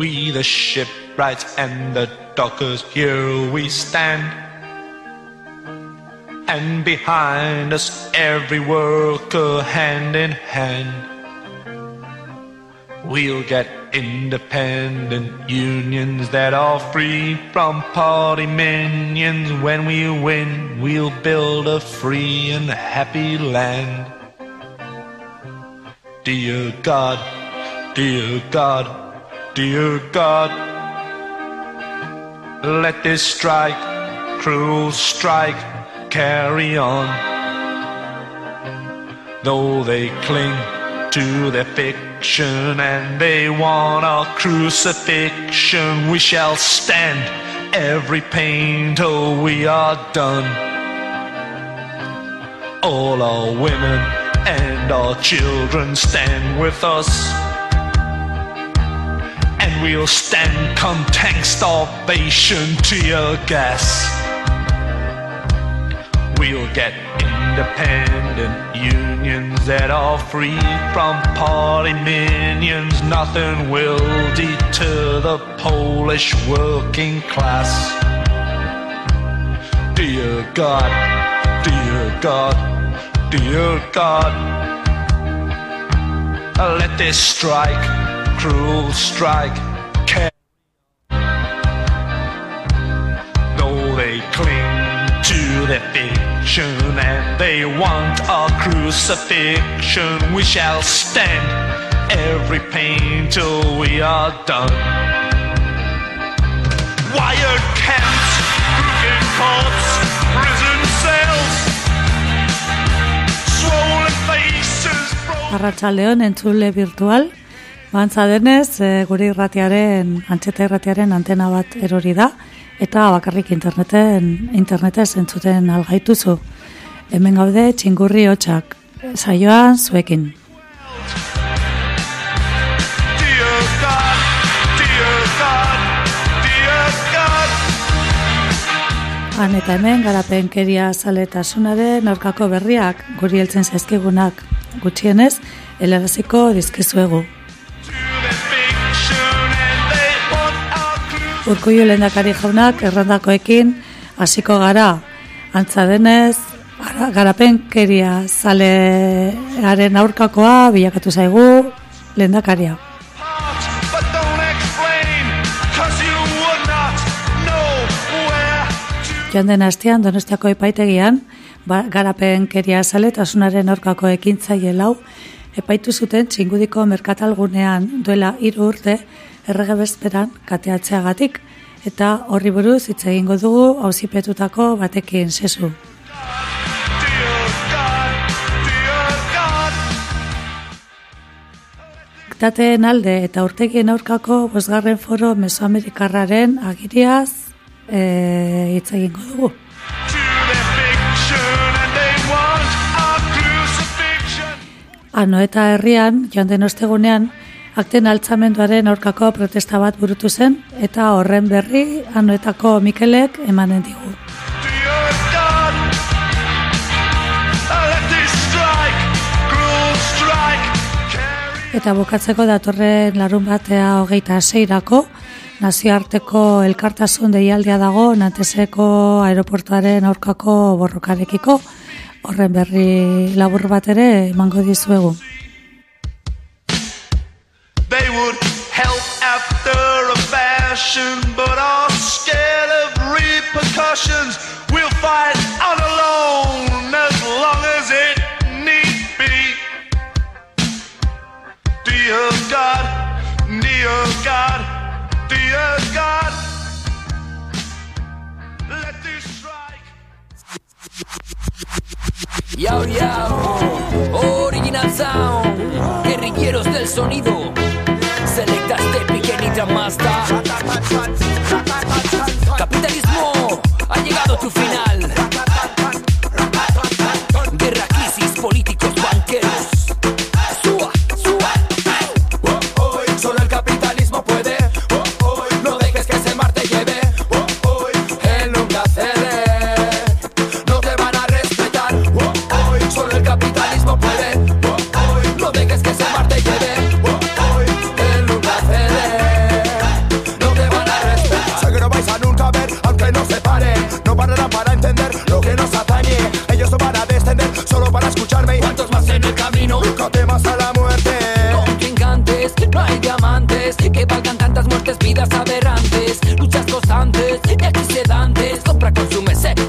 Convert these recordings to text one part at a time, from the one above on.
We the shipwrights and the dockers, here we stand. And behind us every worker hand in hand. We'll get independent unions that are free from party minions. When we win, we'll build a free and happy land. Dear God, dear God, dear God, let this strike, cruel strike, carry on. Though they cling to their fiction and they want our crucifixion, we shall stand every pain till we are done. All our women and our children stand with us. We'll stand come tank starvation, tear gas. We'll get independent unions that are free from party minions. Nothing will deter the Polish working class. Dear God, dear God, dear God, let this strike, cruel strike, fiction and they want our crucifixion, we shall stand every pain till we are done. Wired camps, crooked courts, prison cells, swollen faces, broken Arratsaldeon entzule virtual. Bantza denez, e, gure irratiaren, antxeta irratiaren antena bat erori da, eta bakarrik interneten, internetez entzuten algaituzu. Hemen gaude txingurri hotxak, saioan zuekin. Han eta hemen garapenkeria zaletasunaren aurkako berriak guri heltzen zaizkigunak gutxienez helaraziko dizkizuegu. Urkullu lehendakari jaunak errandakoekin hasiko gara. Antza denez, ara- garapenkeria zalearen aurkakoa bilakatu zaigu lehendakaria. Joan den astean Donostiako epaitegian, ba, garapenkeria zaletasunaren aurkako ekintzaile lau, epaitu zuten txingudiko merkatalgunean duela hiru urte errege bezperan kateatzeagatik, eta horri buruz hitz egingo dugu auzipetutako batekin sesu. Diktateen alde eta urtegien aurkako bosgarren foro mesoamerikarraren agiriaz e, hitz egingo dugu. to their fiction and they want our crucifixion. Ano eta herrian, joan den ostegunean, akten altzamenduaren aurkako protesta bat burutu zen, eta horren berri anoetako Mikelek emanen digu. Eta bukatzeko datorren larun batea hogeita seirako, nazioarteko elkartasun deialdia dago Nanteseko aeroportuaren aurkako borrokarekiko, horren berri labur bat ere emango dizuegu. They would help after a fashion, but are scared of repercussions. We'll fight on alone as long as it need be. Dear God, dear God, dear God, let this strike. Yao Yao, original sound, guerrilleros del sonido, selectas de pequeñita Mazda. Capitalismo ha llegado tu final. escucharme y cuantos más en el camino. Nunca temas a la muerte. Contrincantes, no hay diamantes que valgan tantas muertes, vidas aberrantes. Luchas constantes, y aquí sedantes. Compra, consume, sé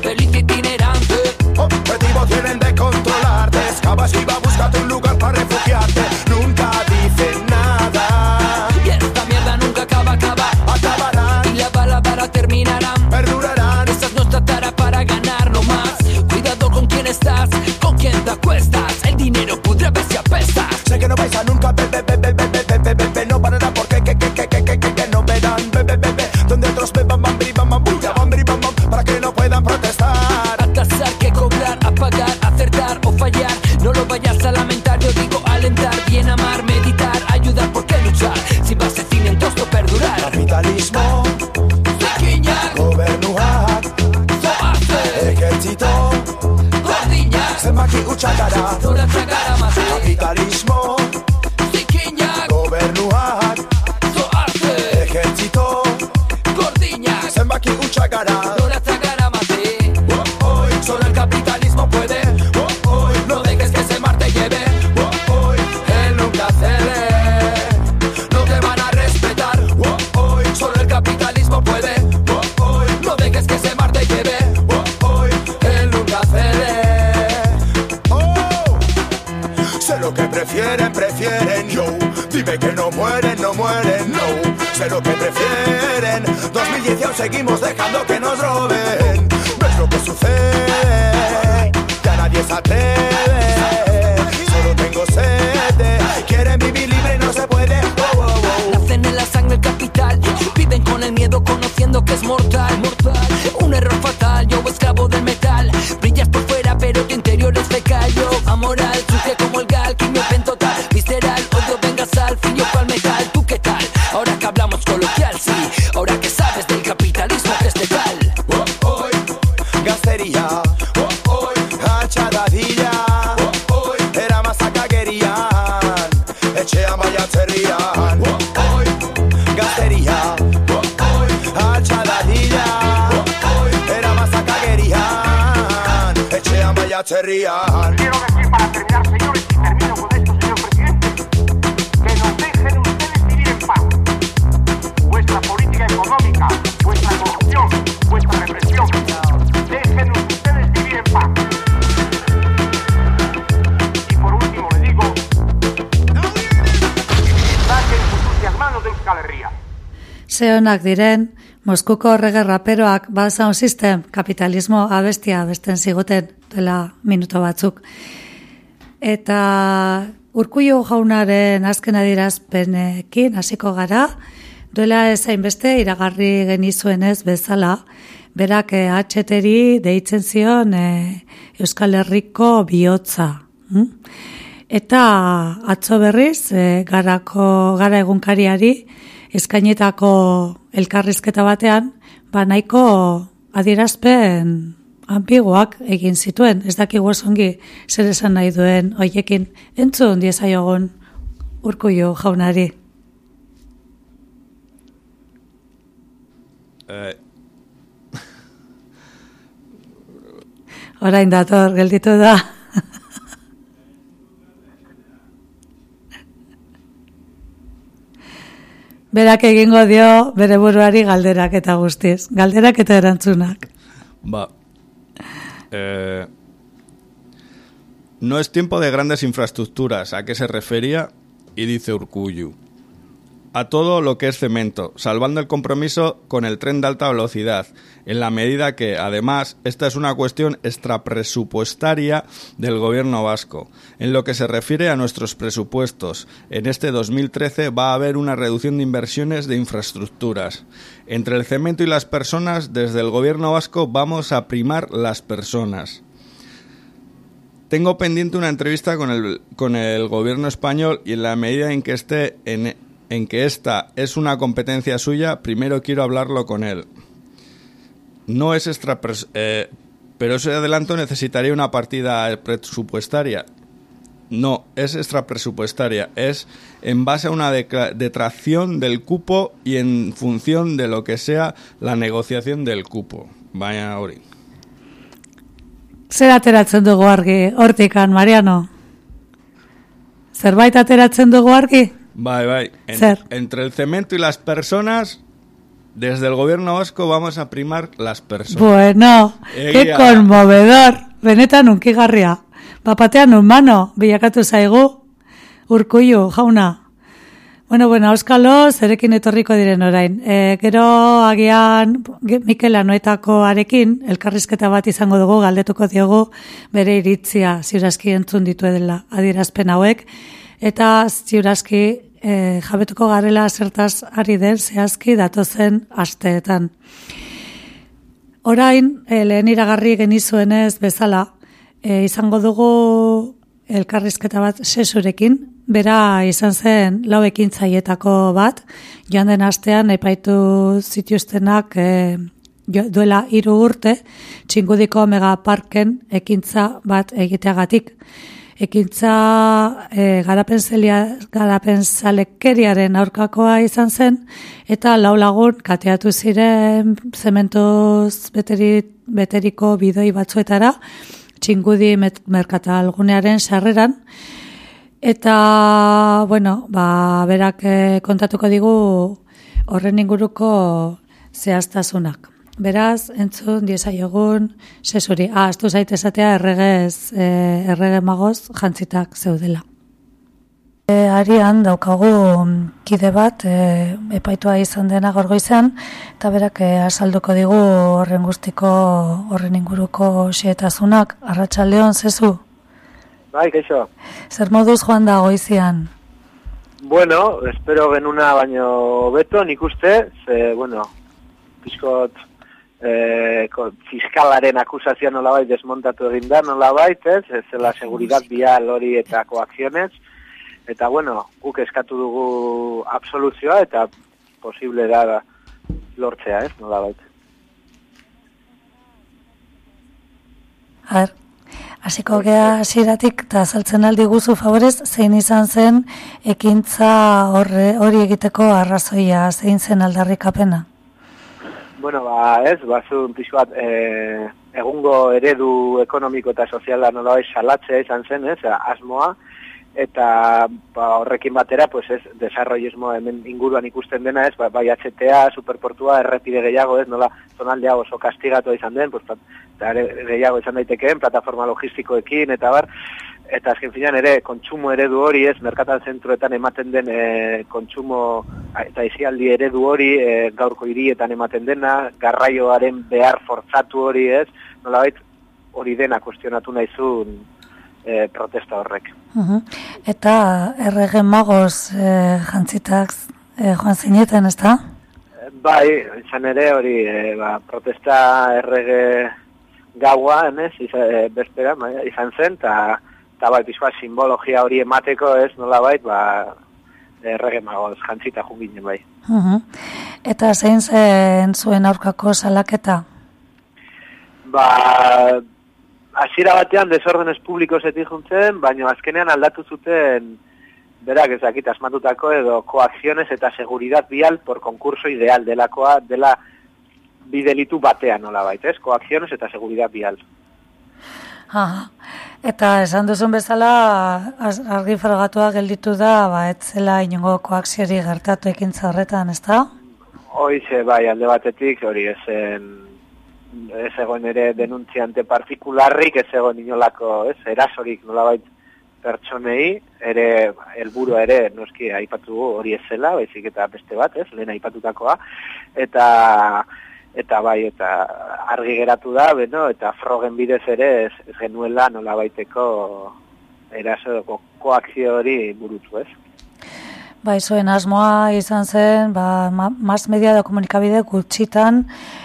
Baiatzerrian. Quiero decir para terminar, señores, y termino con esto, señor presidente, que nos dejen ustedes vivir en paz. Vuestra política económica, vuestra corrupción, vuestra represión, déjenos ustedes vivir en paz. Y por último le digo, saquen sus sucias manos de Euskal Herria. Ze honak diren, Moskuko errege raperoak ba sound system kapitalismo abestia besten ziguten dela minuto batzuk. Eta urkullu jaunaren azken adirazpenekin hasiko gara, duela ezain beste iragarri genizuenez bezala, berak eh, HTri deitzen zion eh, Euskal Herriko bihotza. hm? Eta atzo berriz, e, garako, gara egunkariari, eskainetako elkarrizketa batean, ba nahiko adierazpen ambiguak egin zituen. Ez dakigu osongi zer esan nahi duen hoiekin entzun diezaiogun urkullu jaunari. Eh, Orain dator, gelditu da. Berak egingo dio bere buruari galderak eta guztiz. Galderak eta erantzunak. Va. Eh, no es tiempo de grandes infraestructuras. ¿A qué se refería? Y dice Urcuyu. A todo lo que es cemento, salvando el compromiso con el tren de alta velocidad, en la medida que, además, esta es una cuestión extrapresupuestaria del gobierno vasco. En lo que se refiere a nuestros presupuestos, en este 2013 va a haber una reducción de inversiones de infraestructuras. Entre el cemento y las personas, desde el gobierno vasco vamos a primar las personas. Tengo pendiente una entrevista con el, con el gobierno español y en la medida en que esté en, en que esta es una competencia suya, primero quiero hablarlo con él. No es extra, eh, pero ese adelanto necesitaría una partida presupuestaria. No, es extrapresupuestaria. Es en base a una detracción del cupo y en función de lo que sea la negociación del cupo. Vaya. Zer ateratzen dugu argi, hortikan, Mariano? Zerbait ateratzen dugu argi? Bye, bye. En- Zer. entre el cemento y las personas, desde el gobierno vasco vamos a primar las personas. Bueno, qué Egia. conmovedor. Benetan unkigarria. Bapatean humano, bilakatu zaigu, urkullu, jauna. Bueno, bueno, Euskalo, zerekin etorriko diren orain. E, gero agian Mikel Anoetako arekin, elkarrizketa bat izango dugu, galdetuko diogu bere iritzia ziurazki entzun ditu dela adierazpen hauek, eta ziurazki e, jabetuko garela zertaz ari den zehazki datozen asteetan. Orain, e, lehen iragarri genizuenez bezala, e, izango dugu elkarrizketa bat sesurekin, bera izan zen lau ekintzaietako bat, joan den astean epaitu zituztenak e, duela hiru urte, txingudiko megaparken ekintza bat egiteagatik. Ekintza e, garapen, zelia, garapen zalekeriaren aurkakoa izan zen, eta lau lagun kateatu ziren zementuz beteri, beteriko bidoi batzuetara, txingudi met- merkatalgunearen sarreran, eta, bueno, ba, berak eh, kontatuko digu horren inguruko zehaztasunak. Beraz, entzun, diesaiogun, sesuri, ah, astu zaite esatea erregez, eh, errege magoz jantzitak zeudela. E, arian daukagu mm, kide bat, e, epaitua izan dena gorgoizan, eta berak e, azalduko digu horren guztiko, horren inguruko xietasunak, arratsaldeon zezu, Bai, kaixo. zer moduz joan da goizian? Bueno, espero genuna baino beto, nik uste, ze, bueno, pixkot eh, ko- fiskalaren akusazioa nolabait desmontatu egin da nolabait, ez, ez zela seguridad vial hori eta koakzionez, eta bueno, guk eskatu dugu absoluzioa eta posible da lortzea, ez, nolabait. Ber, hasiko gea hasieratik eta azaltzen aldi guzu favorez, zein izan zen ekintza horre, hori egiteko arrazoia, zein zen aldarrikapena? Bueno, ba, ez, bazu pixu bat, e, egungo eredu ekonomiko eta soziala nolabait salatzea izan zen, ez, asmoa, eta ba, horrekin batera, pues ez, desarrollismo hemen inguruan ikusten dena, ez, ba, bai HTA, superportua, errepide gehiago, ez, nola, zonaldea oso kastigatu izan den, pues, eta gehiago izan daitekeen, plataforma logistikoekin, eta bar, eta azken finean ere kontsumo eredu hori, ez, merkatal zentroetan ematen den e, kontsumo eta izialdi eredu hori e, gaurko hirietan ematen dena, garraioaren behar fortzatu hori, ez, nolabait hori dena kuestionatu naizun e, protesta horrek. Uhum. Eta errege magoz e, jantzitak e, joan zineten, ez da? Bai, izan ere hori e, ba, protesta errege gaua, ez, izan, e, bestera, bai, izan zen, eta eta bai, pixua simbologia hori emateko, ez, nolabait, ba, errege magoz jantzita junginen bai. Uhum. Eta zein zen zuen aurkako salaketa? Ba, hasiera batean desordenez publikosetik juntzen, baina azkenean aldatu zuten berak ezakit asmatutako edo koakziones eta seguridad vial por concurso ideal delakoa dela bidelitu batean nola ez? Koakziones eta seguridad vial. Aha. Eta esan duzun bezala argi frogatua gelditu da, ba, ez zela inongo koakziori gertatu ekintza horretan, ez da? Hoize, bai, alde batetik, hori ezen, ez egon ere denuntziante partikularrik, ez egon inolako, ez, erasorik nolabait pertsonei, ere, helburua ere, noski, aipatu hori ez zela, baizik eta beste bat, ez, lehen aipatutakoa, eta, eta bai, eta argi geratu da, beno, eta frogen bidez ere, ez, ez genuela nolabaiteko eraso, ko, koakzio hori burutu, ez. Bai, zuen asmoa izan zen, ba, ma, mas media da komunikabide gutxitan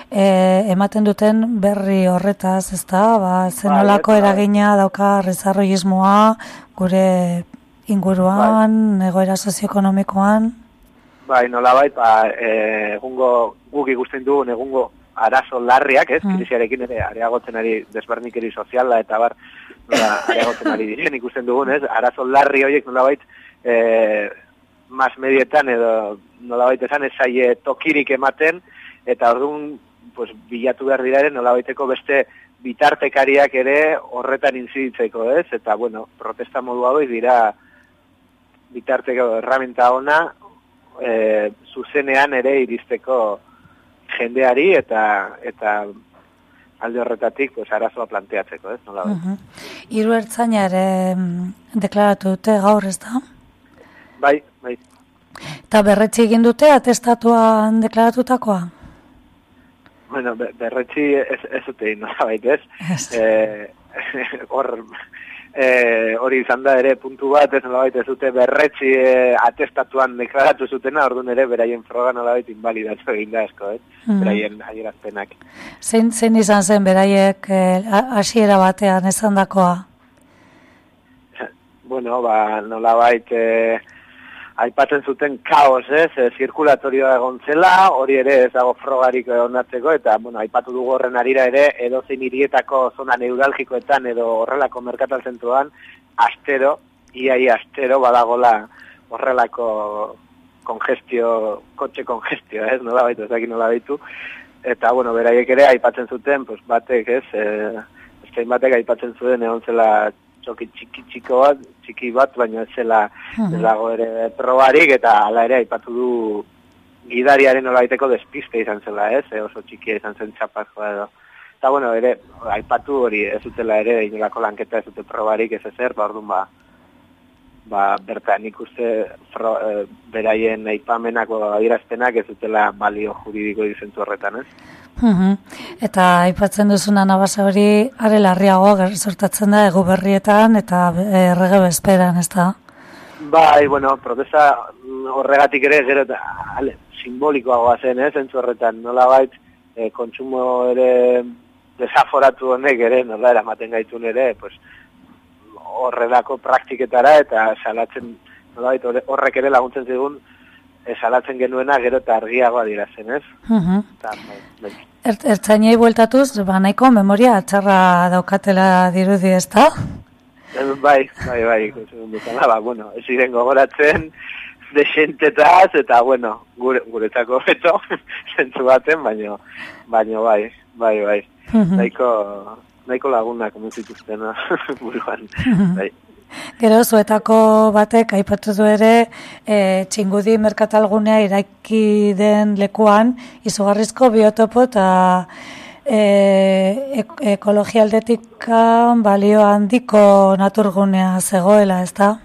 e, ematen duten berri horretaz, ez da? Ba, zenolako Bai, eta- eragina dauka rezarroismoa gure inguruan, egoera sozioekonomikoan. Bai, nolabait, ba, e, egungo, guk ikusten dugun egungo arazo larriak, ez, Mm. krisiarekin ere areagotzen ari desbernikeri soziala eta bar, nola, areagotzen ari diren ikusten dugun, ez, arazo larri horiek nolabait, e, mas medietan edo nolabait esan ez zaie tokirik ematen, eta orduan, pues, bilatu behar dira nolabaiteko beste bitartekariak ere horretan inziditzeko, ez, eta, bueno, protesta modu hauek dira bitarteko erramenta ona e, zuzenean ere iristeko jendeari eta eta alde horretatik pues arazoa planteatzeko, ez? Nola uh Mhm. Hiru ertzaina ere mm, deklaratu dute gaur, ez da? Bai, bai. Eta berretzi egin dute atestatuan deklaratutakoa? Bueno, be- berretzi ez, ez dute egin, nolabait, ez? Ez. Eh, hor, eh, hori izan da ere puntu bat, ez nolabait ez dute berretzi eh, atestatuan deklaratu zutena, orduan ere beraien froga nolabait invalidatu egin da asko, ez? Mhm. Beraien adierazpenak. Zein, zein izan zen beraiek eh, hasiera batean esandakoa? Bueno, ba, nolabait eh, aipatzen zuten kaos, ez? E, zirkulatorioa egon zela, hori ere ez dago frogarik onartzeko, eta, bueno, aipatu dugu horren arira ere, edozein hirietako zona neuralgikoetan edo horrelako merkatal zentroan, astero, iai astero badagola horrelako kongestio, kotxe kongestio, ez? Nola baitu, ez dakit nola baitu. Eta, bueno, beraiek ere aipatzen zuten, pues, batek, ez? E, Eztein batek aipatzen zuen egon zela txoki txiki txiko bat, txiki bat, baina ez zela ez dago ere probarik, eta hala ere aipatu du gidariaren nolabaiteko despiste izan zela, ez? E, oso txikia izan zen txapazkoa edo. Eta, bueno, ere, aipatu hori ez dutela ere, inolako lanketa ez dute probarik ez ezer, ba, orduan, ba, ba, bertan ikuste fro, e, beraien aipamenako adierazpenak ez dutela balio juridiko dizentu horretan, ez? Mhm. Eta aipatzen duzuna nabasa hori are larriagoa ger- sortatzen da egu berrietan eta eh, errege bezperan, ez da? Bai, bueno, protesta mm, horregatik ere gero eta ale, simbolikoagoa zen, ez, zentzu horretan, nola bait, e, kontsumo ere desaforatu honek ere, nola eramaten gaitun ere, pues, horrelako praktiketara eta salatzen, nola bait, horre- horrek ere laguntzen zigun, e, salatzen genuena gero eta argiagoa dira zen, ez? Mhm. Eta, bai, bai. Er, ertzainei bueltatuz, ba nahiko memoria atxarra daukatela dirudi, ez da? Eh, Bai, bai, bai, dutela, ba, bueno, ez ziren gogoratzen desentetaz, eta, bueno, gure, guretzako beto, zentzu baten, baino, baino, bai, bai, bai, Mhm. nahiko, nahiko lagunak zituzten buruan, bai. Gero zuetako batek aipatu du ere e, txingudi merkatalgunea iraiki den lekuan izugarrizko biotopo eta e, ek- ekologia aldetikan balio handiko naturgunea zegoela, ez da?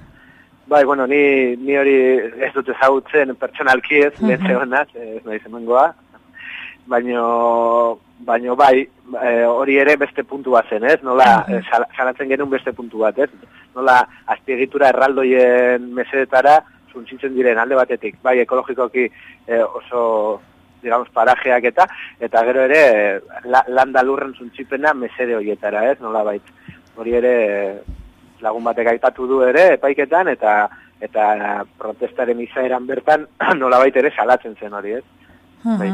Bai, bueno, ni, ni hori ez dut ezagutzen pertsonalki ez, lehen zegoenaz, ez nahi zemengoa, baino, baino bai, e, hori ere beste puntu bat zen, ez? Nola, e, sal- salatzen genuen beste puntu bat, ez? Nola, azpiegitura erraldoien mesedetara zuntzitzen diren alde batetik, bai, ekologikoki e, oso, digamos, parajeak eta, eta gero ere, la, landa lurren zuntzipena mesede horietara, ez? Nola bait, hori ere lagun batek aipatu du ere epaiketan, eta eta protestaren izaeran bertan nolabait ere salatzen zen hori, ez? Bai.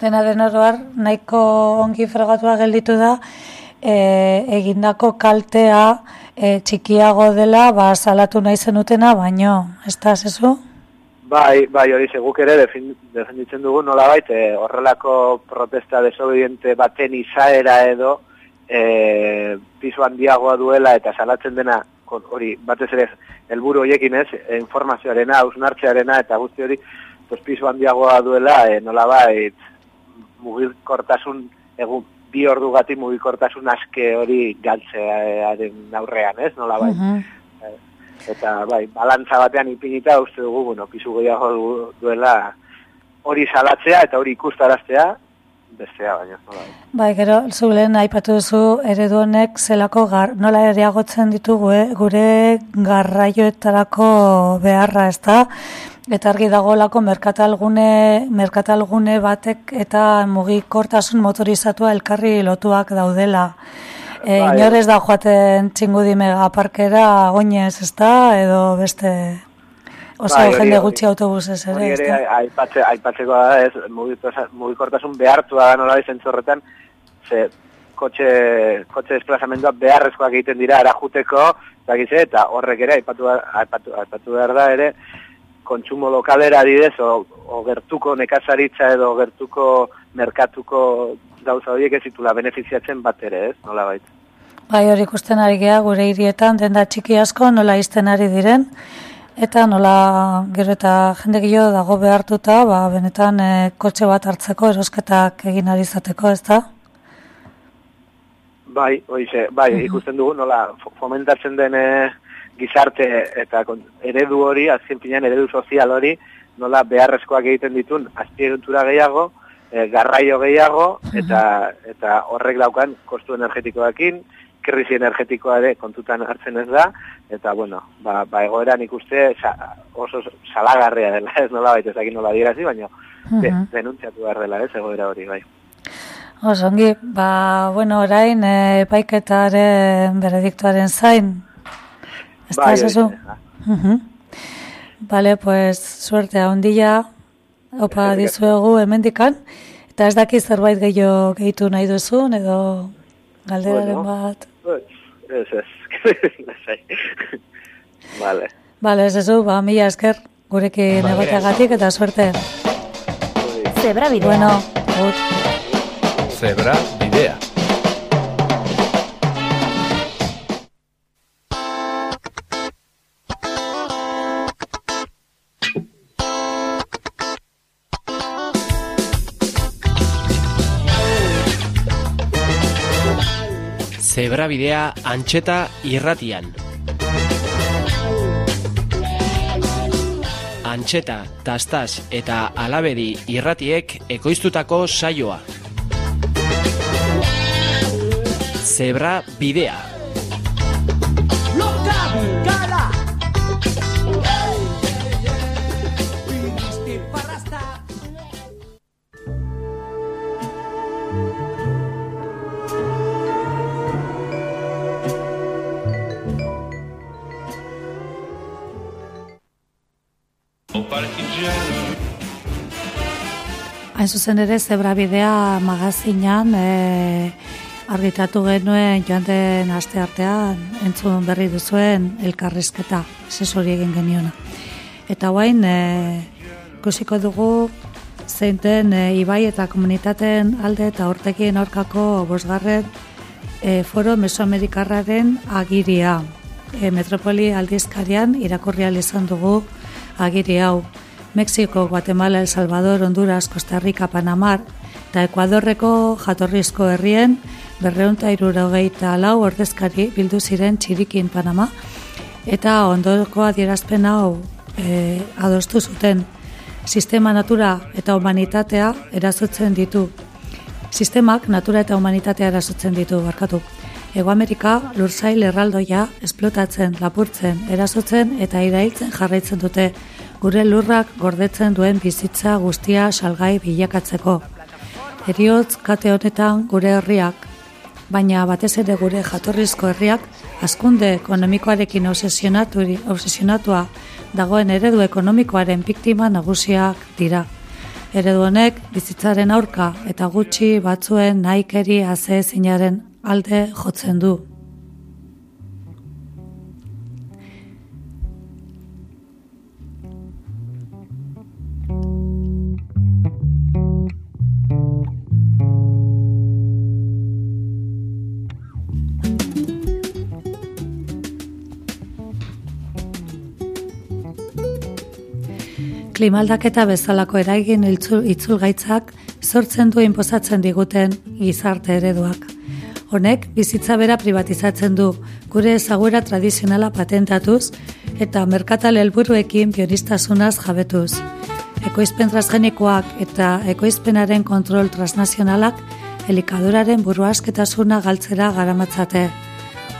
Dena den oroar, nahiko ongi fregatua gelditu da, e, egindako kaltea e, txikiago dela, ba, salatu nahi zenutena, baino, ez da, zezu? Bai, bai, hori seguk ere defenditzen dugu nolabait e, horrelako protesta desobediente baten izaera edo e, piso handiagoa duela eta salatzen dena hori batez ere helburu horiekin ez, informazioarena, hausnartzearena eta guzti hori pues, piso handiagoa duela e, nolabait mugikortasun egun bi ordu gati mugikortasun aske hori galtzearen aurrean, ez? Nolabait. Mhm. Eta bai, balantza batean ipinita uste dugu, bueno, pisu gehiago du- duela hori salatzea eta hori ikustaraztea bestea baina. Nola, Bai, gero, zu lehen aipatu duzu eredu honek zelako gar, nola eriagotzen ditugu eh? gure garraioetarako beharra, ez da? Eta argi dagoelako merkatalgune, merkatalgune batek eta mugikortasun motorizatua elkarri lotuak daudela. E, Bai. inor ez da joaten txingudi megaparkera oinez, ez da? Edo beste oso hori- jende gutxi autobusez ere, ez da? aipatze, aipatzeko da ez, mugikortasun, behartua da nola izan horretan, ze kotxe, kotxe desplazamendua beharrezkoak egiten dira erajuteko, zakize, eta horrek ere aipatu, aipatu, aipatu behar da ere, kontsumo lokalera adidez, o, o gertuko nekazaritza edo gertuko merkatuko gauza horiek ez ditula benefiziatzen bat ere, ez, nola baita. Bai, hori ikusten ari gea gure hirietan denda txiki asko nola izten ari diren eta nola gero eta jende gehiago dago behartuta, ba, benetan e, kotxe bat hartzeko erosketak egin ari izateko, ez da? Bai, oize, bai, ikusten dugu nola fo- fomentatzen den eh, gizarte eta eredu hori, azken finean eredu sozial hori, nola beharrezkoak egiten ditun azpiegitura gehiago, e, garraio gehiago, eta, eta horrek daukan kostu energetikoekin, krisi energetikoa ere kontutan hartzen ez da, eta bueno, ba, ba egoeran ikuste sa, oso salagarria dela, ez nola baita ezakin nola dirazi, baina de, Mhm. denuntziatu behar dela, ez egoera hori, bai. Oso ongi, ba, bueno, orain eh, epaiketaren berediktuaren zain. Ez da, Bai, ezazu? Mhm. Vale, pues suerte ondila, opa dizuegu hemendikan, eta ez daki zerbait gehiago gehitu nahi duzun, edo galderaren Bueno. bat. Ez, ez. Vale. Vale, ez ezu, ba, mila esker gurekin egoteagatik eta suerte. Zebra bidea. Bueno, agur. Zebra bidea. Zebra bidea antxeta irratian. Antxeta, tastaz eta alabedi irratiek ekoiztutako saioa. Zebra bidea. Zuzen ere, zebra bidea magazinan e, argitatu genuen joan den aste artean entzun berri duzuen elkarrizketa, sesori egin geniona. Eta guain, e, ikusiko dugu zein den e, Ibai eta komunitateen alde eta hortekien aurkako bosgarren e, foro mesoamerikarraren agiria. E, metropoli aldizkarian irakurri izan dugu agiri hau. Mexiko, Guatemala, El Salvador, Honduras, Costa Rica, Panamar eta Ekuadorreko jatorrizko herrien berreunta irurogeita lau ordezkari bildu ziren txirikin Panama eta ondoko adierazpen hau e, adostu zuten sistema natura eta humanitatea erazotzen ditu. Sistemak natura eta humanitatea erasotzen ditu, barkatu. Ego Amerika lursail erraldoia esplotatzen, lapurtzen, erasotzen eta irailtzen jarraitzen dute gure lurrak gordetzen duen bizitza guztia salgai bilakatzeko. Heriotz kate honetan gure herriak, baina batez ere gure jatorrizko herriak hazkunde ekonomikoarekin obsesionatua dagoen eredu ekonomikoaren biktima nagusiak dira. Eredu honek bizitzaren aurka eta gutxi batzuen nahikeri haze zinaren alde jotzen du. Klimaldaketa bezalako eragin itzul, itzulgaitzak sortzen du inpozatzen diguten gizarte ereduak. Honek bizitza bera privatizatzen du, gure ezagura tradizionala patentatuz eta merkatal helburuekin bionistasunaz jabetuz. Ekoizpen transgenikoak eta ekoizpenaren kontrol transnazionalak elikaduraren buruasketasuna galtzera garamatzate.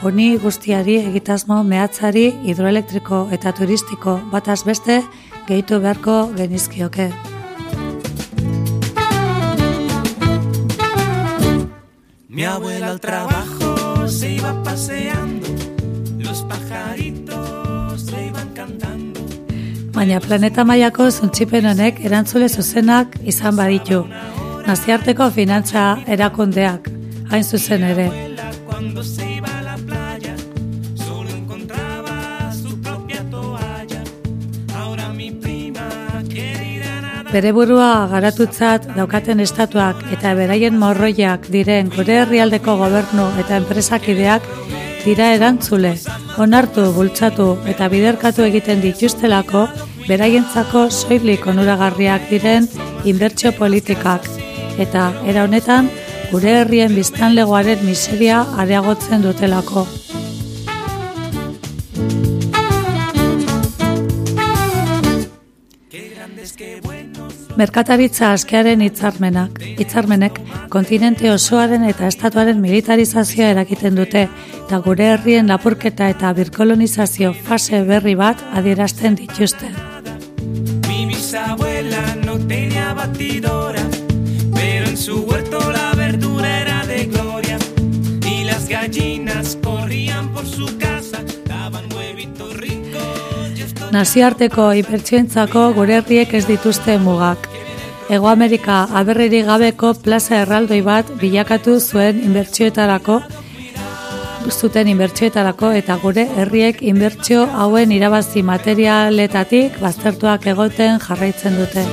Honi guztiari egitasmo mehatzari hidroelektriko eta turistiko bataz beste gehitu beharko genizkioke. Mi abuela al trabajo se iba paseando, los pajaritos le iban cantando. Baina planeta mailako zuntzipen honek erantzule zuzenak izan baditu. Naziarteko finantza erakundeak, hain zuzen ere. Bere burua garatutzat daukaten estatuak eta beraien morroiak diren gure herrialdeko gobernu eta enpresakideak dira erantzule, onartu, bultzatu eta biderkatu egiten dituztelako beraientzako soilik onuragarriak diren inbertsio politikak eta era honetan gure herrien biztanlegoaren miseria areagotzen dutelako. Merkataritza askearen hitzarmenak, hitzarmenek kontinente osoaren eta estatuaren militarizazioa erakiten dute eta gure herrien lapurketa eta birkolonizazio fase berri bat adierazten dituzte. Mi bisabuela no tenía batidora, pero en su huerto la verdura era de gloria. Y las gallinas corrían por su Naziarteko hipertsioentzako gure herriek ez dituzte mugak. Ego Amerika aberriri gabeko plaza erraldoi bat bilakatu zuen inbertsioetarako zuten inbertsioetarako eta gure herriek inbertsio hauen irabazi materialetatik baztertuak egoten jarraitzen dute.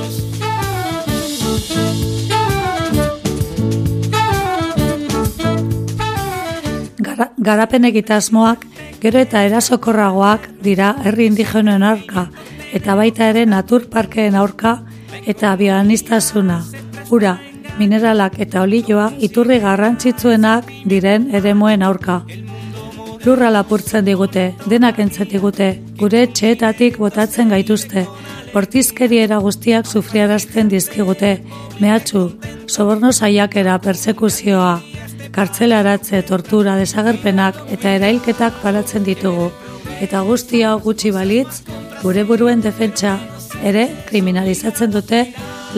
Gara, garapen egitasmoak gero eta erasokorragoak dira herri indigenoen aurka eta baita ere naturparkeen aurka eta bioanistazuna, ura, mineralak eta olioa iturri garrantzitsuenak diren eremuen aurka. Lurra lapurtzen digute, denak entzet digute, gure etxeetatik botatzen gaituzte, bortizkeriera guztiak sufriarazten dizkigute, mehatxu, soborno saiakera, persekuzioa, kartzelaratze, tortura, desagerpenak eta erailketak paratzen ditugu. Eta guztia gutxi balitz, gure buruen defentsa ere kriminalizatzen dute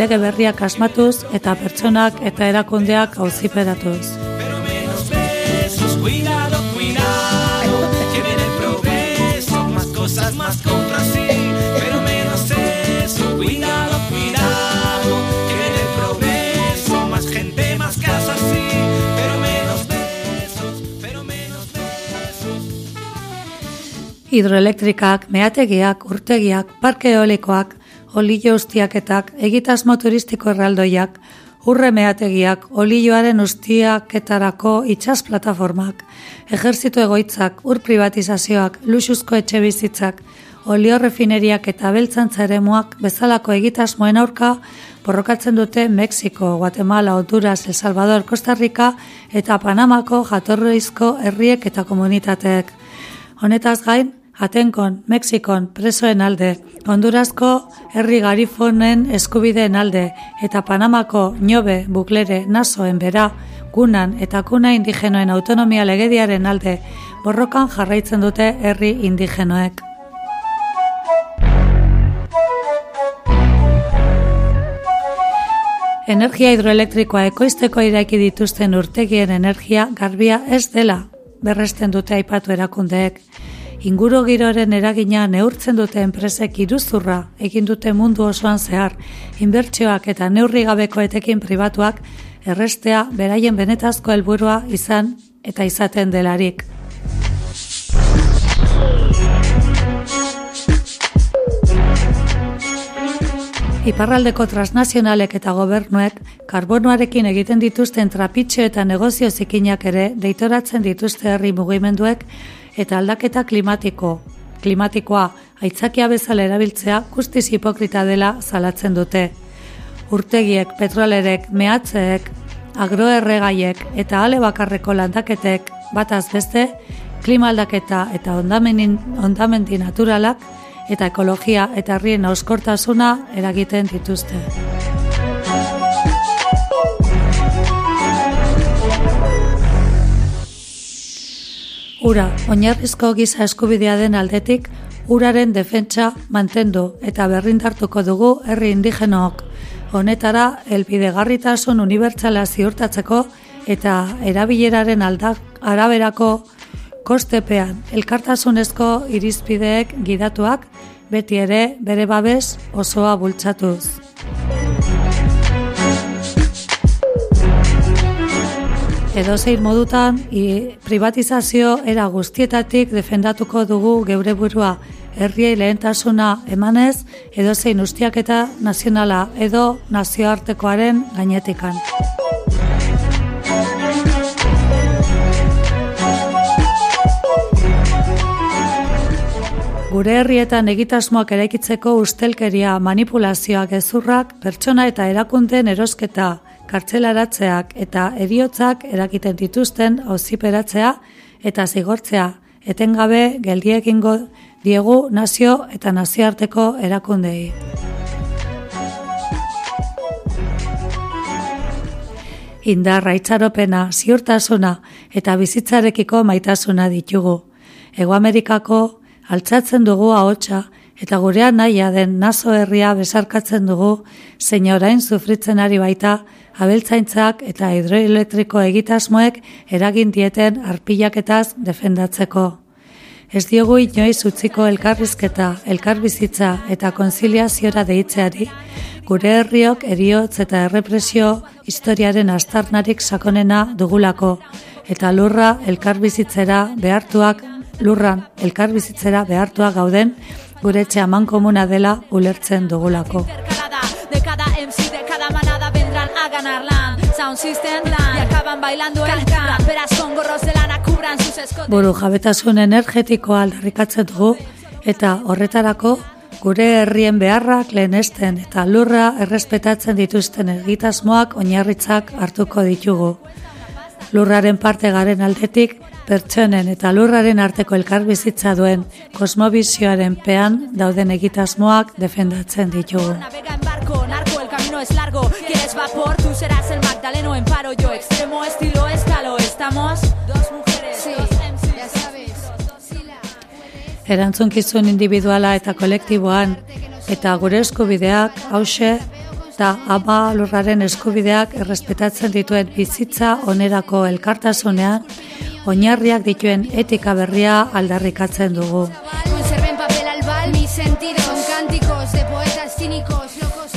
lege berriak asmatuz eta pertsonak eta erakundeak auziperatuz. cuidado, cuidado, que viene el progreso, más cosas, más compras, Hidroelektrikak, meategiak, urtegiak, parke eolikoak, olio ustiaketak, egitasmo turistiko erraldoiak, urre meategiak, olioaren ustiaketarako itxas plataformak, ejertzito egoitzak, ur privatizazioak, luxuzko etxe bizitzak, olio refineriak eta beltzantza eremuak bezalako egitasmoen aurka borrokatzen dute Mexiko, Guatemala, Honduras, El Salvador, Costa Rica eta Panamako jatorrizko herriek eta komunitateek. Honetaz gain, Atenkon, Mexikon, presoen alde, Hondurasko herri garifonen eskubideen alde, eta Panamako niobe, buklere, nasoen bera, gunan eta kuna indigenoen autonomia legediaren alde, borrokan jarraitzen dute herri indigenoek. Energia hidroelektrikoa ekoizteko iraiki dituzten urtegien energia garbia ez dela, berresten dute aipatu erakundeek. Inguru giroren eragina neurtzen dute enpresek iruzurra egin dute mundu osoan zehar, inbertsioak eta neurri gabeko etekin pribatuak errestea beraien benetazko helburua izan eta izaten delarik. Iparraldeko transnazionalek eta gobernuek karbonoarekin egiten dituzten trapitxo eta negozio zikinak ere deitoratzen dituzte herri mugimenduek eta aldaketa klimatiko, klimatikoa aitzakia bezala erabiltzea guztiz hipokrita dela salatzen dute. Urtegiek, petrolerek, mehatzeek, agroerregaiek eta ale bakarreko landaketek bataz beste, klima aldaketa eta ondamendi naturalak eta ekologia eta herrien auskortasuna eragiten dituzte. Ura, oinarrizko giza eskubidea den aldetik, uraren defentsa mantendu eta berrindartuko dugu herri indigenook. Honetara, elbidegarritasun unibertsala ziurtatzeko eta erabileraren aldak araberako kostepean elkartasunezko irizpideek gidatuak beti ere bere babes osoa bultzatuz. Edozein modutan, i, privatizazio era guztietatik defendatuko dugu geure burua herriei lehentasuna emanez edozein ustiaketa nazionala edo nazioartekoaren gainetikan. Gure herrietan egitasmoak eraikitzeko ustelkeria, manipulazioak, gezurrak, pertsona eta erakunden erosketa, kartzelaratzeak eta eriotzak erakiten dituzten auziperatzea eta zigortzea, etengabe geldiekingo diegu nazio eta nazioarteko erakundei. indarra itxaropena, ziurtasuna eta bizitzarekiko maitasuna ditugu. Ego Amerikako altzatzen dugu ahotsa eta gurean naia den nazo herria besarkatzen dugu zein orain sufritzen ari baita abeltzaintzak eta hidroelektriko egitasmoek eragin dieten arpilaketaz defendatzeko. Ez diogu inoiz utziko elkarrizketa, elkarbizitza eta konziliaziora deitzeari, gure herriok eriotz eta errepresio historiaren astarnarik sakonena dugulako, eta lurra elkarbizitzera behartuak, lurran elkarbizitzera behartuak gauden, gure etxe aman komuna dela ulertzen dugulako. A ganar land Sound System land Y acaban bailando el can Raperas con gorros de lana cubran sus escotes Buru jabetasun energetikoa aldarrikatzen dugu eta horretarako gure herrien beharrak lehenesten eta lurra errespetatzen dituzten egitasmoak oinarritzak hartuko ditugu. Lurraren parte garen aldetik pertsonen eta lurraren arteko elkarbizitza duen kosmobizioaren pean dauden egitasmoak defendatzen ditugu. Camino es largo ¿Quieres vapor? Tú serás el Magdaleno en paro Yo extremo, estilo, escalo Estamos dos mujeres, Sí, dos MCs ya sabes. Erantzunkizun individuala eta kolektiboan eta gure eskubideak hause eta ama lurraren eskubideak errespetatzen dituen bizitza onerako elkartasunean oinarriak dituen etika berria aldarrikatzen dugu.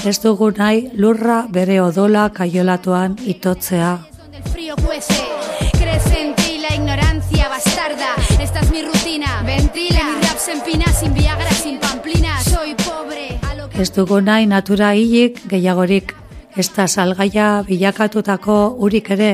Ez dugu nahi lurra bere odola kaiolatuan itotzea. ignorancia bastarda. Esta es mi rutina. Ventila. Mi rap se empina sin Viagra, sin pamplina. Soy pobre. A lo que Ez dugu nahi natura hilik gehiagorik, ez da salgaia bilakatutako urik ere,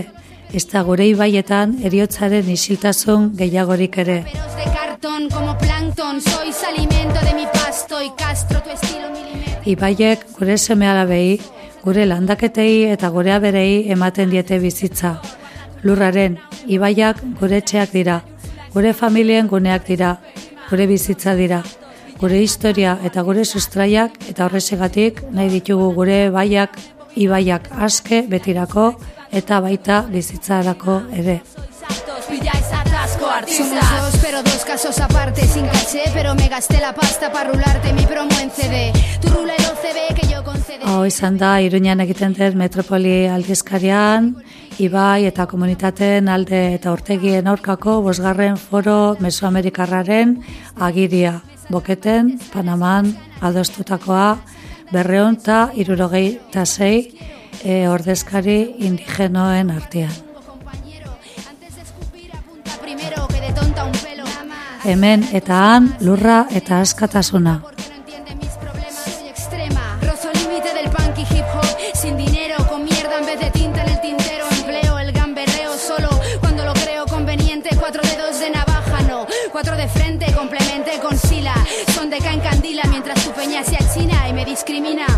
ez da gure ibaietan eriotzaren isiltasun gehiagorik ere. peros de cartón como plancton. Sois alimento de mi pasto y castro tu estilo. Ibaiek gure seme alabei, gure landaketei eta gure aberei ematen diete bizitza. Lurraren, ibaiak gure etxeak dira, gure familien guneak dira, gure bizitza dira, gure historia eta gure sustraiak eta horresegatik nahi ditugu gure baiak, ibaiak aske betirako eta baita bizitzarako ere. Somos dos, pero dos casos aparte, sin caché, pero me gasté la pasta para rularte mi promo en CD. Tú rula el OCB que yo concede. Hau izan da, Iruñan egiten den Metropoli aldizkarian, Ibai eta komunitateen alde eta urtegien aurkako bosgarren foro Mesoamerikarraren agiria. Boketen, Panaman, adostutakoa, berreon eta irurogei eta zei e, ordezkari indigenoen artean. hemen eta han, lurra eta askatasuna.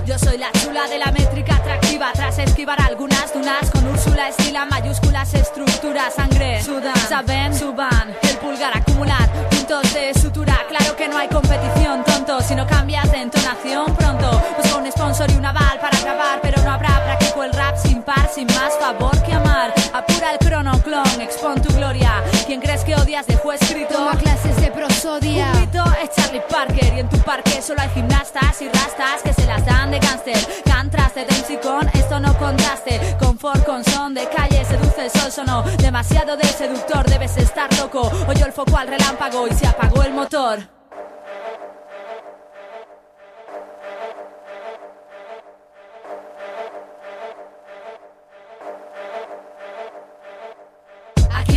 Yo soy la chula de la métrica atractiva. Tras esquivar algunas dunas Con Úrsula estila mayúsculas estructuras Sangre, sudan, saben, suban El pulgar hay competición, tonto Si no cambias de entonación pronto Busco un sponsor y un aval para grabar Pero no habrá practico el rap sin par Sin más favor que amar Apura el cronoclon, expon tu gloria ¿Quién crees que odias dejó escrito? Toma clases de prosodia. Un mito es Charlie Parker y en tu parque solo hay gimnastas y rastas que se las dan de cáncer. Cantraste de con esto no contraste. Confort con son de calle seduce el sol sonó. Demasiado de seductor debes estar loco. Oyó el foco al relámpago y se apagó el motor.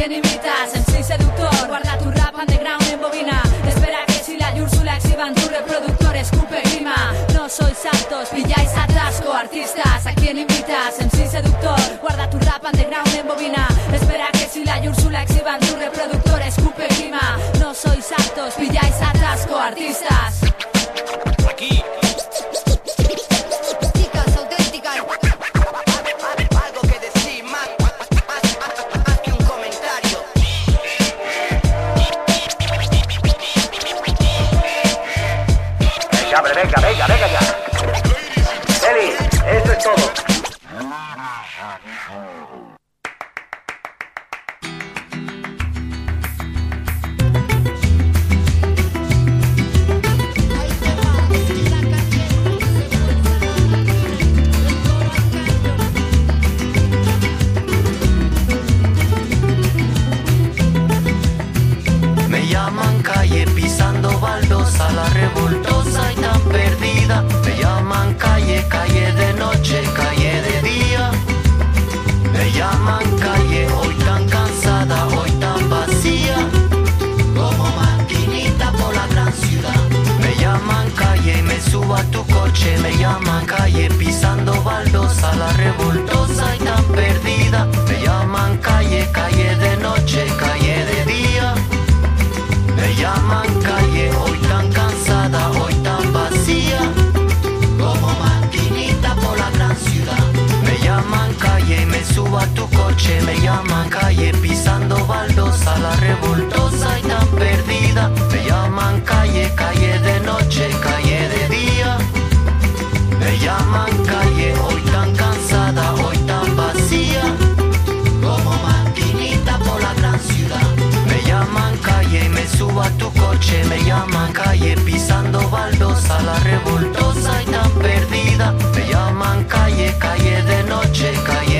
Quién imitas? En sí seductor. Guarda tu rap underground en bobina. Espera que si la Úrsula exhiban tu reproductor escupe grima. No sois santos, pilláis atasco, artistas. ¿A quién invitas? En sí seductor. Guarda tu rap underground en bobina. Espera que si la Úrsula exhiban tu reproductor escupe grima. No sois santos, pilláis atasco, artistas. Chicas baldosa, la revoltosa y tan perdida. Me llaman calle, calle de noche, calle de día. Me llaman calle, hoy tan cansada, hoy tan vacía. Como maquinita por la gran ciudad. Me llaman calle me subo a tu coche. Me llaman calle pisando baldosa, la revoltosa y tan perdida. Me llaman calle, calle de noche, calle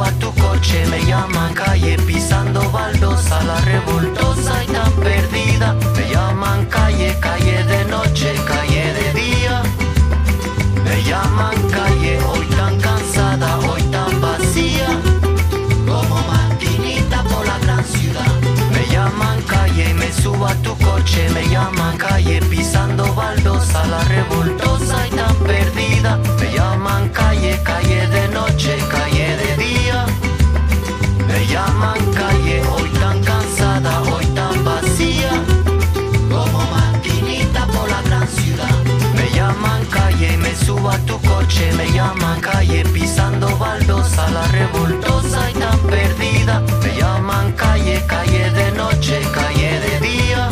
a tu coche. Me llaman calle pisando baldosa, la revoltosa y tan perdida. Me llaman calle, calle de noche, calle de día. Me llaman calle, hoy tan cansada, hoy tan vacía. Como maquinita por la gran ciudad. Me llaman calle me subo a tu coche. Me llaman calle pisando baldosa, la revoltosa y tan perdida. Me llaman calle, calle de noche, calle de llaman calle, hoy tan cansada, hoy tan vacía. Como maquinita por la gran ciudad. Me llaman calle me subo a tu coche. Me llaman calle pisando baldosa, la revoltosa y tan perdida. Me llaman calle, calle de noche, calle de día.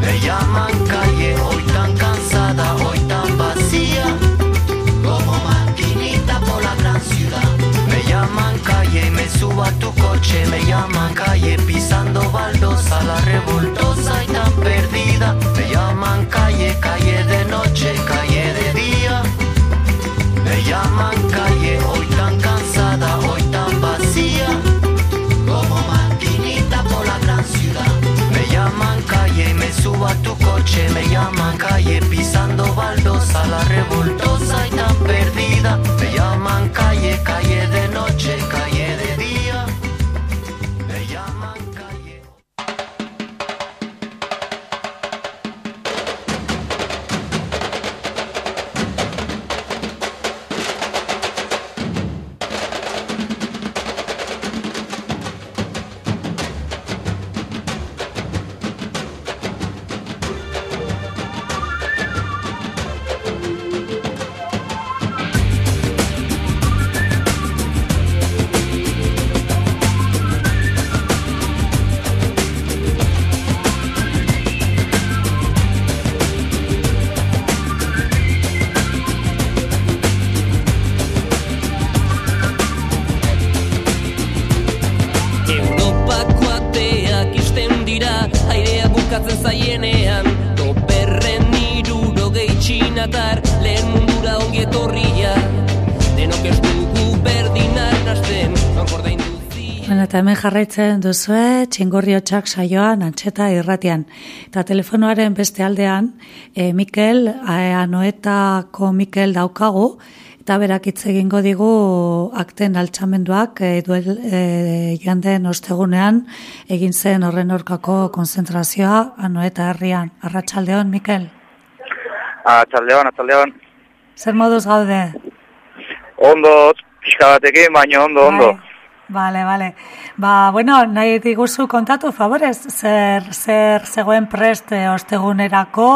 Me llaman calle, subo a tu coche. Me llaman calle pisando baldosa, la revoltosa y tan perdida. Me llaman calle, calle de noche, calle jarraitzen duzue, txingorriotxak saioan, antxeta irratian. Eta telefonoaren beste aldean, e, Mikel, e, anoetako Mikel daukagu, eta berak hitz egingo digu akten altxamenduak e, duel e, joan den ostegunean egin zen horren orkako konzentrazioa anoeta herrian. Arratsaldeon Mikel. Atxaldeon, atxaldeon. Zer moduz gaude? Ondo, pixka batekin, baina ondo, ondo. Vale, vale. Ba, bueno, nahi diguzu kontatu, favorez, zer, zer zegoen prest eh, ostegunerako,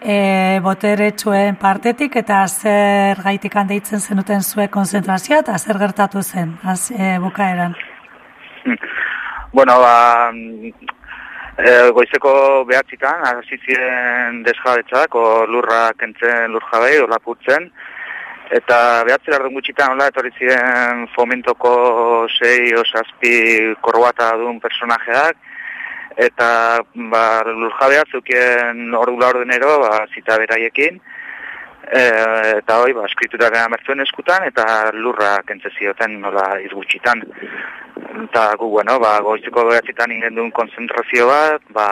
e, boteretsuen partetik, eta zer gaitik handeitzen zenuten zue konzentrazioa, eta zer gertatu zen, az, e, bukaeran. Bueno, ba, e, goizeko behatzitan, hasi ziren desjabetzak, lurra kentzen lur jabei, o lapurtzen, eta behatzi lardun gutxitan, hola, etorri ziren fomentoko sei osazpi korbata duen personajeak, eta ba, lurjabea zukien ordula ordenero, ba, zita beraiekin, e, eta hoi, ba, eskrituraren amertzuen eskutan, eta lurra kentze zioten, nola, izgutxitan. Eta gu, bueno, ba, goizeko behatzitan ingen duen konzentrazio bat, ba,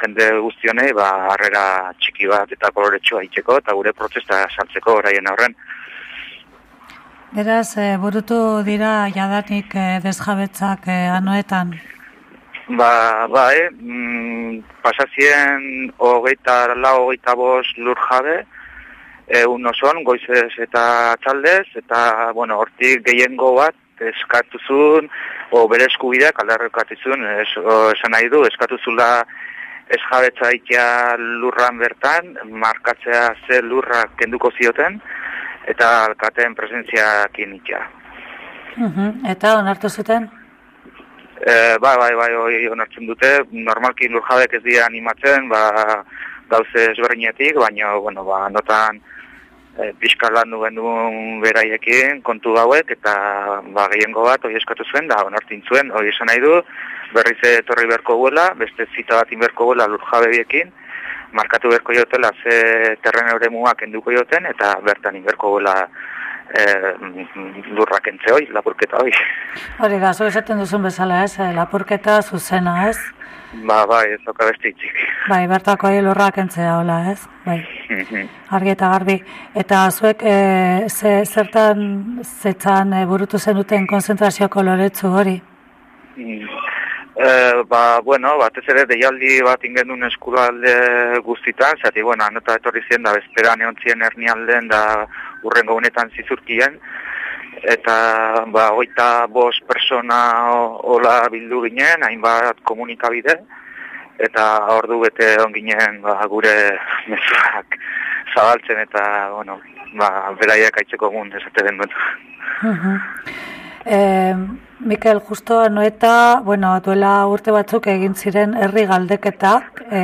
jende guztionei, ba, harrera txiki bat eta koloretsua itxeko, eta gure protesta saltzeko oraien aurren. Beraz, e, burutu dira jadanik e, desjabetzak e, anoetan. Ba, ba, eh, mm, pasazien hogeita lau, hogeita bost lur jabe, egun osoan, goizez eta txaldez, eta, bueno, hortik gehiengo bat eskatuzun, o bere eskubideak aldarrekatizun, es, o, esan nahi du, eskatuzula ez jabetza itea lurran bertan, markatzea ze lurra kenduko zioten, eta alkateen presentziakin itea. Mhm, Eta onartu zuten? E, bai, bai, bai, hori onartzen dute, normalki lurjabek ez dira animatzen, ba, gauze ezberdinetik, baina, bueno, ba, notan e, pixka lan duen duen beraiekin kontu gauek, eta ba, gehiengo bat hori eskatu zuen, da onartin zuen, hori esan nahi du, berriz etorri beharko guela, beste zita bat inberko guela lurjabe biekin, markatu beharko jotela ze terren euremuak enduko joten, eta bertan inberko guela e, lurrak entze hoi, lapurketa hoi. Hori da, zu esaten duzun bezala, ez? eh, Lapurketa zuzena, ez? Ba, bai, ez doka beste itxik. Bai, bertako ahi lurrak entzea, hola, ez? Bai, Mhm. argi eta garbi. Eta zuek e, ze, zertan zetzan e, burutu zenuten konzentrazioko loretzu hori? Mm. E, ba, bueno, batez ere deialdi bat ingendun eskualde guztitan, zati, bueno, anota etorri ziren da bezperan egon ziren hernialden da urrengo honetan zizurkien, eta ba, hoita bost persona hola bildu ginen, hainbat komunikabide, eta ordu bete on ginen ba, gure mezuak zabaltzen eta, bueno, ba, beraiek aitzeko egun esate den duen. Mhm. E, Mikel, justo anoeta, bueno, duela urte batzuk egin ziren herri galdeketak, e,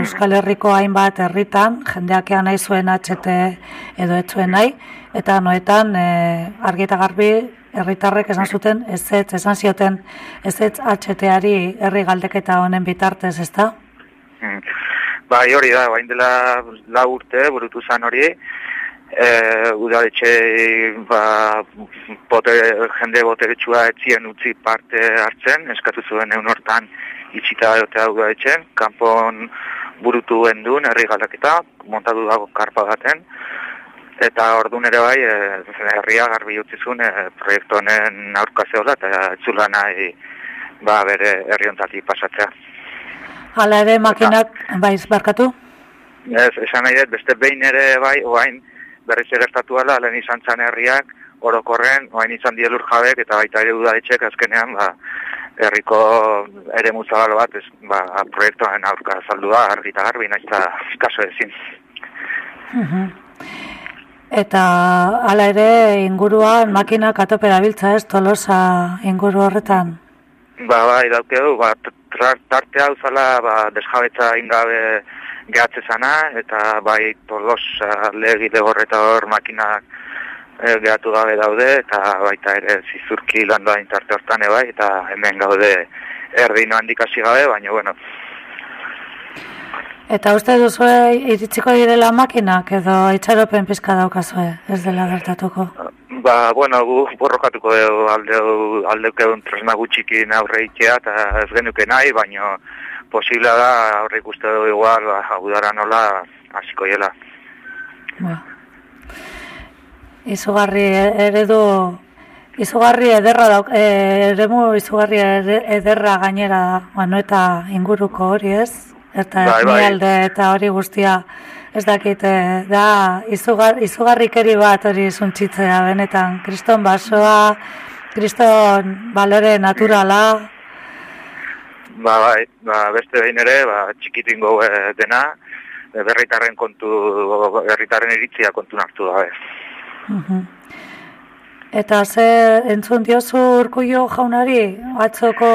Euskal Herriko hainbat herritan, jendeak ean nahi zuen HT edo ez zuen nahi, eta anoetan e, argi eta garbi herritarrek esan zuten ez ez, esan zioten ez ez HT-ari herri galdeketa honen bitartez, ezta? Mm. Bai, hori da, bain dela lau urte, burutu zan hori, e, udaletxe ba, bote, jende boteretsua etzien utzi parte hartzen, eskatu zuen egun hortan itxita egotea udaletxen, kanpon burutu endun herri galdaketa, montatu dago karpa baten, eta ordun ere bai, e, herria garbi utzi zuen e, proiektu honen aurka zeola, eta etzula nahi ba, bere herri pasatzea. Hala ere makinak, bai, barkatu? Ez, esan nahi dut, beste behin ere bai, oain berriz gertatu ala, lehen izan txan herriak, orokorren, oain izan die lur jabek, eta baita ere udaletxek azkenean, ba, herriko ere muzabal bat, ez, ba, proiektuaren aurka saldua, argi eta garbi, nahiz eta kaso ezin. Mhm. Eta hala ere inguruan makinak atope dabiltza ez tolosa inguru horretan. Ba, bai, daukeu, ba, tra- tarte hau zala, ba, desjabetza ingabe gehatze zana, eta bai, tolos, legide horreta hor makinak e, gehatu gabe daude, eta baita ere zizurki landoa intarte hortan bai, eta hemen gaude erdino handik hasi gabe, baina, bueno, Eta uste duzu iritsiko direla makinak edo itxaropen pizka daukazue, ez dela gertatuko. ba, bueno, gu borrokatuko dugu alde, aldeuke tresna gutxikin aurre itea, eta ez genuke nahi, baina posiblea da aurre ikuste dugu igual, ba, udara nola hasiko hiela. Ba. Izugarri e- eredu izugarri ederra dauk, e, eremu izugarri ede- ederra gainera bueno, eta inguruko hori ez? Eta Bai, bai. hernialde eta hori guztia ez dakit, e, da izugar, izugarrikeri bat hori zuntzitzea benetan. Kriston basoa, kriston balore naturala, Ba, bai, ba, beste behin ere, ba, txikitingo e, dena, e, berritarren kontu, berritarren iritzia kontu hartu da, Mhm. Eta ze entzun diozu urkullo jaunari, atzoko,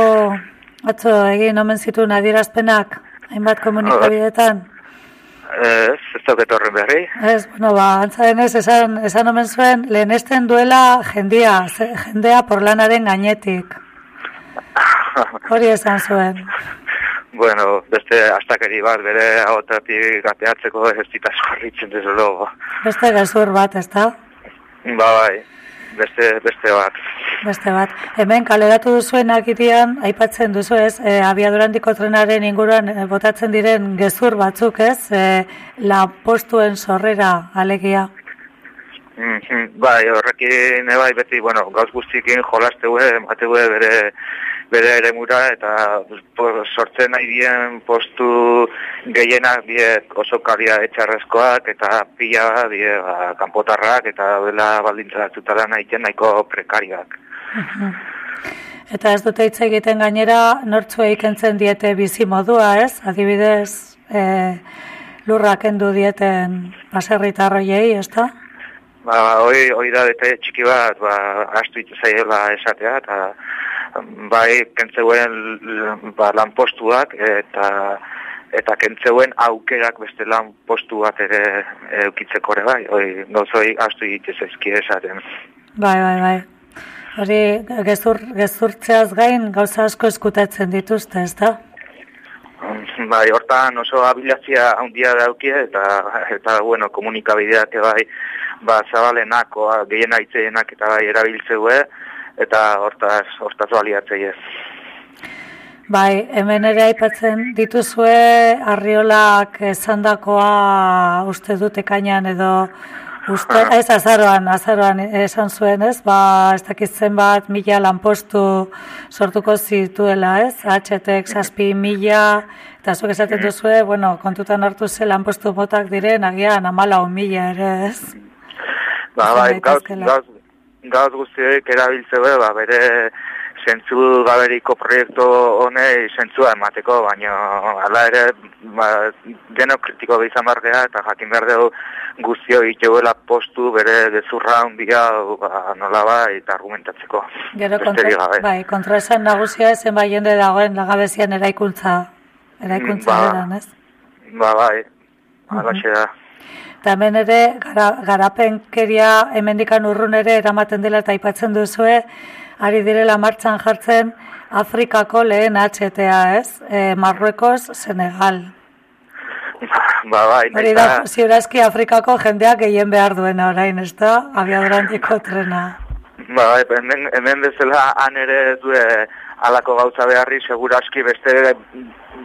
atzo egin omen zituen adierazpenak, hainbat komunikabidetan. Ez, ez dauket horren berri. Ez, bueno, ba, antza denez, esan, esan omen zuen, lehenesten duela jendia, jendea porlanaren gainetik. Hori esan zuen. Bueno, beste astakeri bat, bere ahotatik ateatzeko ez dita eskorritzen dezu logo. Beste gezur bat, ezta? Ba, bai, beste, beste bat. Beste bat. Hemen kaleratu duzuen agirian, aipatzen duzu ez, e, abiadurandiko trenaren inguruan e, botatzen diren gezur batzuk ez, e, la postuen sorrera alegia. Mhm, Bai, horrekin bai beti, bueno, gauz guztikin jolasteue, emateue bere bere eremura eta po, sortzen nahi dien postu gehienak die oso kalia etxarrezkoak eta pila die ba, kanpotarrak eta dela baldintzatutara nahiten nahiko prekarioak. Eta ez dute hitz egiten gainera nortzuei kentzen diete bizi modua, ez? Adibidez, e, lurra kendu dieten baserritarroiei, ez da? Ba, hoi, hoi da detaile txiki bat, ba, astu ditu zaiola esatea, eta bai kentzeuen ba, lanpostuak eta eta kentzeuen aukerak beste lanpostu bat ere eukitzeko ere bai, hoi, gozoi astu ditu zaizki esaten. Bai, bai, bai. Hori gezur, gezurtzeaz gain gauza asko eskutatzen dituzte, ez da? Bai, hortan oso abilazia handia daukie eta eta bueno, komunikabideak bai ba zabalenak, oa, gehiena hitzeienak eta bai erabiltzeue eta hortaz hortaz baliatzei ez. Bai, hemen ere aipatzen dituzue arriolak esandakoa uste dut ekainan edo uste, ez azaroan, azaroan esan zuen, ez? Ba, ez dakit zenbat mila lanpostu sortuko zituela, ez? HTX zazpi mila, eta zuk esaten duzue, bueno, kontutan hartu ze lanpostu motak diren, agian amala mila ere, ez? Ba, bai, gauz, gauz, gauz guztiek erabiltzeue, ba, bere zentzu gaberiko proiektu honei zentzua emateko, baina hala ere ba, denok kritiko izan behar geha, eta jakin behar dugu guztio itxeuela postu bere gezurra handia ba, nola bai, eta argumentatzeko. Gero kontra, bai, kontraesan nagusia zen bai jende dagoen lagabezian eraikuntza, eraikuntza Ba. eran, ez? Ba, bai, alaxe da. Eta hemen ere, gara, garapenkeria hemendikan urrun ere eramaten dela eta aipatzen duzue, ari direla martxan jartzen Afrikako lehen HTA, ez? E, Marruekos, Senegal. Ba, bai, Hori da, ziurazki Afrikako jendeak gehien behar duena orain, ez da? Abiadura handiko trena. Ba, bai, hemen, hemen bezala han ere ez du halako gauza beharri, seguraski beste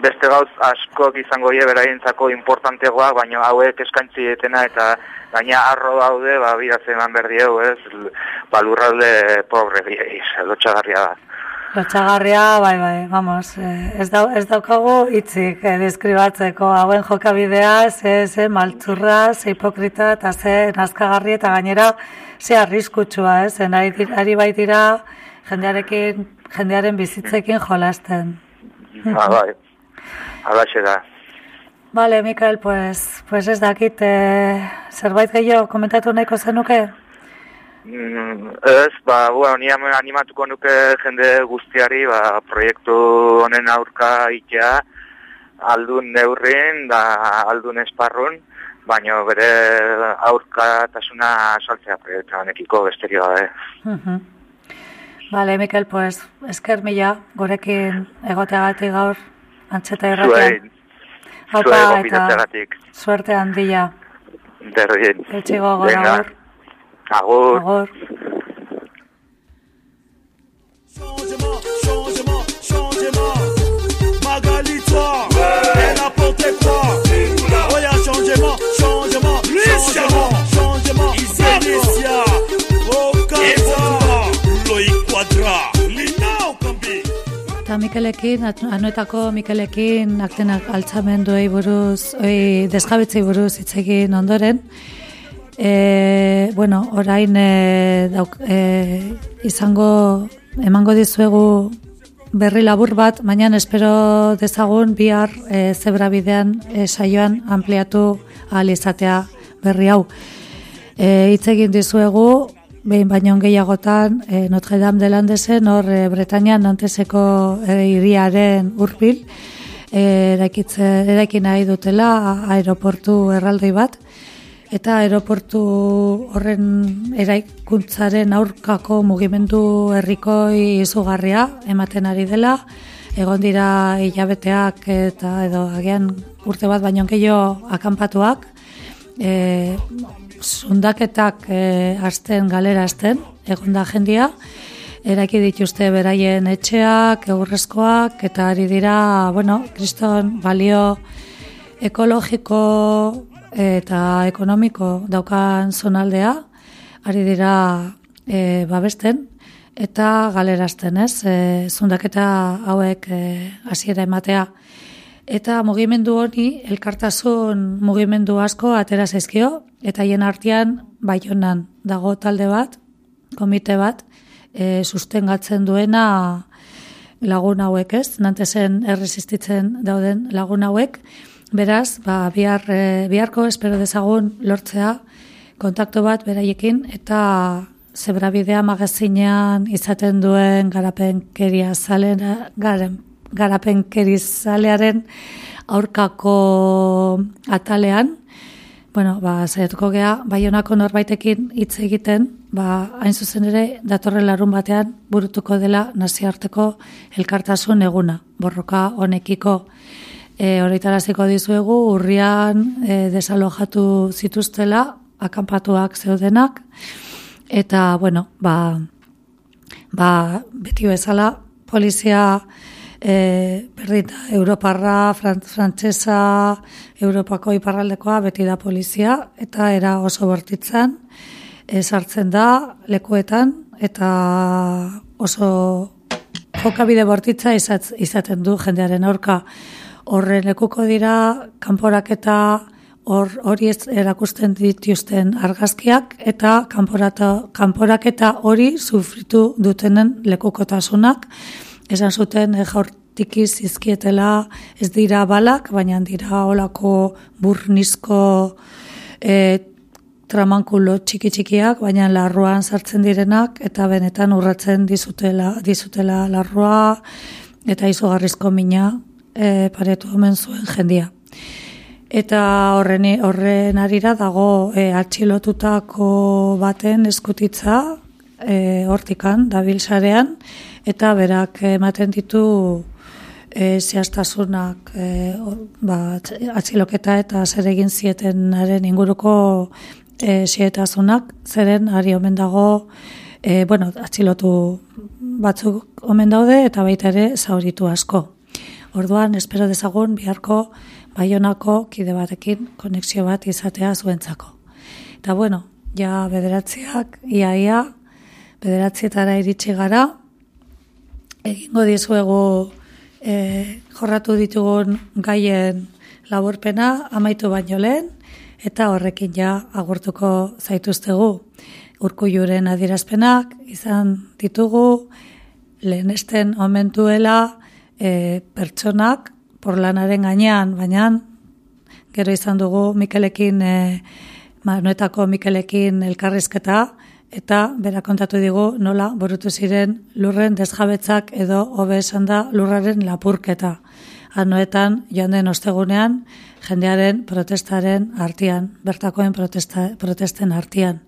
beste gauz askok izango die beraientzako importantegoa, baina hauek eskaintzi dietena eta gaina arro daude, ba, bidaz eman berdieu, ez, l- ba, lurralde pobre biei, lotxagarria da. Lotxagarria, bai, bai, vamos, eh, ez, dau, ez daukagu hitzik eh, deskribatzeko hauen jokabidea, ze, ze maltzurra, ze hipokrita, eta ze nazkagarri eta gainera ze arriskutsua, ez, zen ari, ari baitira jendearekin, jendearen bizitzekin jolasten. Ba, bai, alaxe da. Vale, Mikael, pues, pues ez dakit, eh, zerbait gehiago komentatu nahiko zenuke? Mm, ez, ba, bueno, ni animatuko nuke jende guztiari, ba, proiektu honen aurka itea, aldun neurrin, da aldun esparrun, baino bere aurkatasuna saltzea proiektu honekiko besterio gabe. Mhm. Vale, Mikel, pues, esker mila, gurekin egoteagatik gaur, antxeta irratian. Zuei, eta suerte handia. berdin. Etxigo Venga, agur. Agur. Eta Mikelekin, anuetako Mikelekin aktenak altzamenduei buruz, oi, desjabetzei buruz hitz egin ondoren, e, bueno, orain e, dauk, e, izango, emango dizuegu berri labur bat, baina espero dezagun bihar e, zebra bidean e, saioan ampliatu ahal izatea berri hau. E, hitz egin dizuegu, behin baino gehiagotan, e, Notre Dame de Landesen, hor e, Bretañan Nanteseko e, hiriaren urbil, e, eraikitze, eraiki nahi dutela aeroportu erraldoi bat, eta aeroportu horren eraikuntzaren aurkako mugimendu herrikoi izugarria ematen ari dela, egon dira hilabeteak eta edo agian urte bat baino gehiago akanpatuak, e, zundaketak e, asten galera asten, egon da jendia, eraiki dituzte beraien etxeak, egurrezkoak, eta ari dira, bueno, kriston balio ekologiko eta ekonomiko daukan zonaldea, ari dira e, babesten, eta galerazten, ez, e, zundaketa hauek e, hasiera ematea. Eta mugimendu honi, elkartasun mugimendu asko atera zaizkio, eta hien artean baionan dago talde bat, komite bat, e, sustengatzen duena lagun hauek ez, nantesen erresistitzen dauden lagun hauek, beraz, ba, bihar, e, biharko espero dezagun lortzea kontakto bat beraiekin, eta zebrabidea magazinean izaten duen garapenkeria zalen, garen, garapenkeri aurkako atalean, bueno, ba, zaiatuko gea, baionako norbaitekin hitz egiten, ba, hain zuzen ere, datorren larun batean burutuko dela nazioarteko elkartasun eguna, borroka honekiko. E, Horritaraziko dizuegu, urrian e, desalojatu zituztela, akampatuak zeudenak, eta, bueno, ba, ba, beti bezala, polizia e, berdita, Europarra, Frantzesa, Europako iparraldekoa beti da polizia, eta era oso bortitzan, sartzen da lekuetan, eta oso jokabide bortitza izaten du jendearen aurka. Horren lekuko dira, kanporak eta hor hori ez erakusten dituzten argazkiak eta kanporaketa hori sufritu dutenen lekukotasunak esan zuten e, jaurtiki zizkietela ez dira balak, baina dira olako burnizko e, tramankulo txiki txikiak, baina larruan sartzen direnak eta benetan urratzen dizutela, dizutela larrua eta izugarrizko mina e, paretu omen zuen jendia. Eta horren, horren arira dago e, atxilotutako baten eskutitza e, hortikan, dabilsarean, eta berak ematen ditu e, zehaztasunak e, ba, atxiloketa eta zer egin zietenaren inguruko e, zietazunak, zeren ari omen dago, e, bueno, atxilotu batzuk omen daude eta baita ere zauritu asko. Orduan, espero dezagun biharko baionako kide batekin konexio bat izatea zuentzako. Eta bueno, ja bederatziak, iaia, ia, bederatzietara iritsi gara, egingo dizuegu e, jorratu ditugun gaien laburpena amaitu baino lehen, eta horrekin ja agurtuko zaituztegu. Urku juren adierazpenak izan ditugu, lehenesten omentuela e, pertsonak porlanaren gainean, baina gero izan dugu Mikelekin, e, Manuetako Mikelekin elkarrizketa, eta bera kontatu digu nola borutu ziren lurren desjabetzak edo hobe esan da lurraren lapurketa. Anoetan joan den ostegunean jendearen protestaren artian, bertakoen protesta, protesten artian.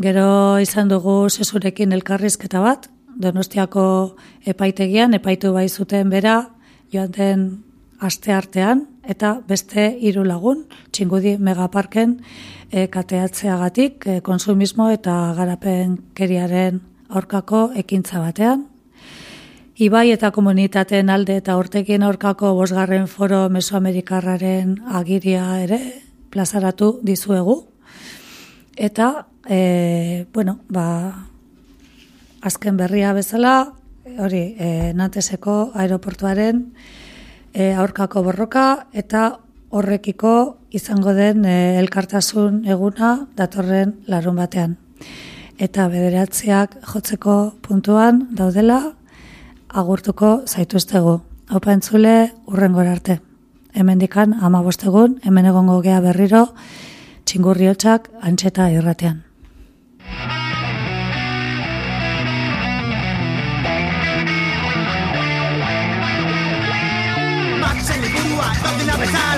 Gero izan dugu sesurekin elkarrizketa bat, Donostiako epaitegian, epaitu bai zuten bera, joan den aste artean, eta beste hiru lagun, txingudi megaparken, e, kateatzeagatik e, konsumismo eta garapen keriaren aurkako ekintza batean. Ibai eta komunitateen alde eta urtekin aurkako bosgarren foro mesoamerikarraren agiria ere plazaratu dizuegu. Eta, e, bueno, ba, azken berria bezala, hori, e, nateseko aeroportuaren e, aurkako borroka eta horrekiko izango den e, elkartasun eguna datorren larun batean. Eta bederatziak jotzeko puntuan daudela agurtuko zaituztegu. Haupa entzule urren arte. Hemen dikan ama bostegun, hemen egongo gea berriro, txingurriotxak antxeta irratean. cabeza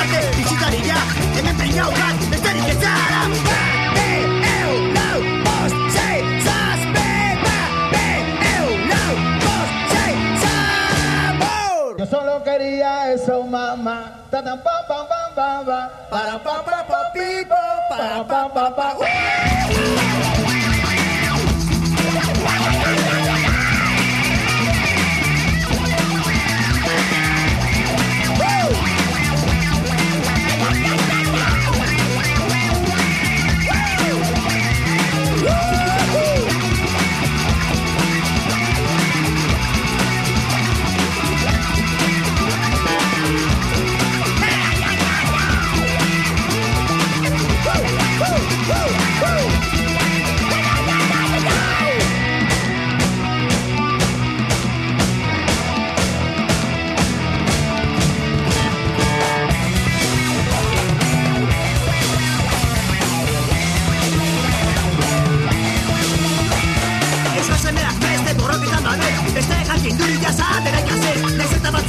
Horrengo arte bizitaria Hemen pringau bat besterik ez zara Be, eu, lau, bost, sei, zazpe Ba, be, eu, lau, bost, sei, sabor Yo solo quería eso, mamá. Ta pam pam pam pam pam. Para pam pam pam pipo. Para pam pam pam.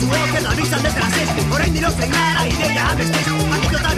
Bueno, can adiós desde la sede. Ora indi lo senara y de ya de. Mucho ta